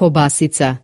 Kobasica.